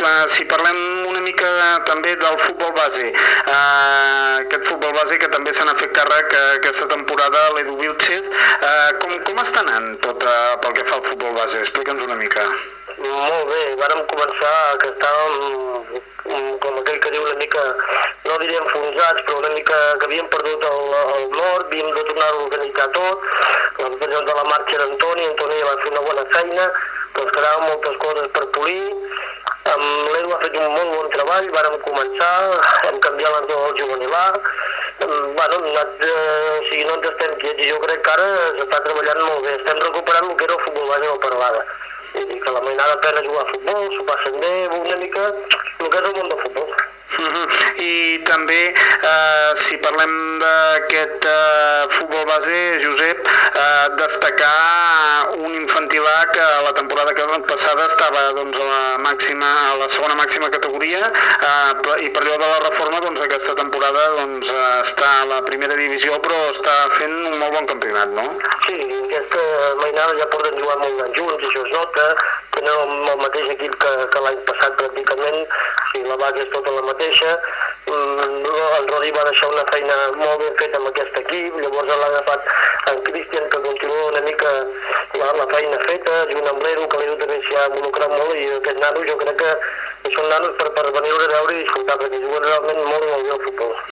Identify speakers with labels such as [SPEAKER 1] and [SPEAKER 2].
[SPEAKER 1] eh, si parlem una mica també del futbol base, eh, aquest futbol base que també se n'ha fet càrrec eh, aquesta temporada l'Edu Vilchez, eh, com, com està anant tot eh, pel que fa al futbol base? Explica'ns una mica.
[SPEAKER 2] Molt bé, vàrem començar que estàvem, mm, com aquell que diu, una mica, no diré enfonsats, però una mica que havíem perdut el, el nord, havíem de tornar a organitzar tot, l'empresa de la marxa era Antoni, va fer una bona feina, ens quedaven moltes coses per polir, amb l'Edu ha fet un molt bon treball, vàrem començar, hem canviat l'entrenador del juvenilà, bueno, anat, eh, o sigui, no ens estem quiets, i jo crec que ara s'està treballant molt bé, estem recuperant el que era el futbol base del Parlada. Dir que la mainada pena jugar a futbol, s'ho passen bé, una mica el que és el món del futbol.
[SPEAKER 1] Uh -huh. I també, eh, si parlem d'aquest eh, futbol base, Josep, eh, destacar un infantilà que la temporada que passada estava doncs, a la màxima, a la segona màxima categoria eh, i per allò de la reforma doncs, aquesta temporada doncs, està a la primera divisió però està fent un molt bon campionat, no?
[SPEAKER 2] Sí, aquesta mainada ja porten jugant molt d'anys junts, això es nota, tenen el, el mateix equip que, que l'any passat pràcticament, o sigui, la base és tota la mateixa, mm, el Rodi va deixar una feina molt ben feta amb aquest equip, llavors l'ha agafat en Cristian que continua una mica la, la feina feta, junt amb l'Edu, que l'Edu també s'hi ha involucrat molt i aquest nano jo crec que són nanos per, per venir a veure i disfrutar, perquè juguen realment molt molt bé al futbol.